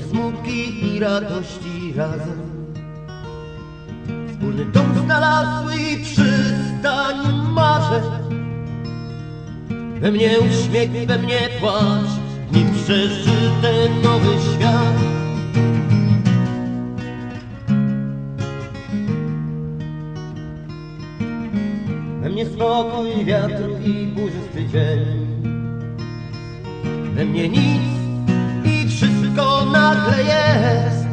smutki i radości razem. Wspólny dom znalazły i przystań marzeń. We mnie uśmiech, we mnie płacz, nim przeżyty nowy świat. We mnie spokój wiatru i burzysty dzień. We mnie nic nagle jest.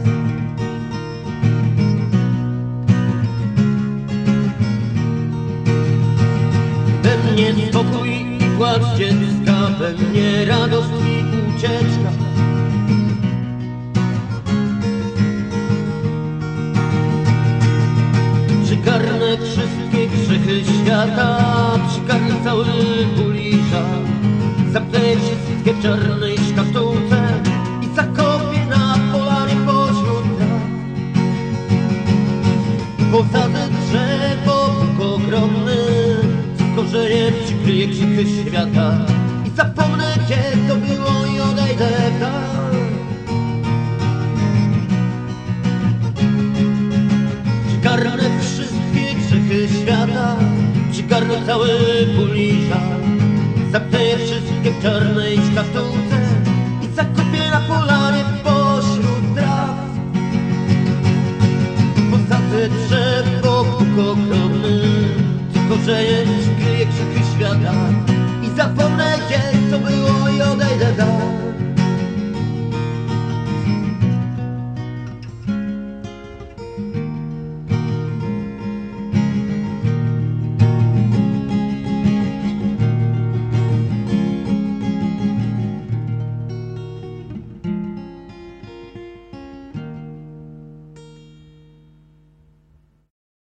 We mnie spokój i płacz dziecka, we mnie radość i ucieczka. Przygarnę wszystkie grzechy świata, przygarnę cały ból i żal. Zamknę wszystkie w czarnej szkatułce ogromny, z korzeniem przykryję krzyky świata. I zapomnę gdzie to było i odejdę dal. Przygarnę wszystkie grzechy świata Przygarnę cały ból i żal wszystkie w czarnej szkatułce Korzeniem przykryję grzechy świata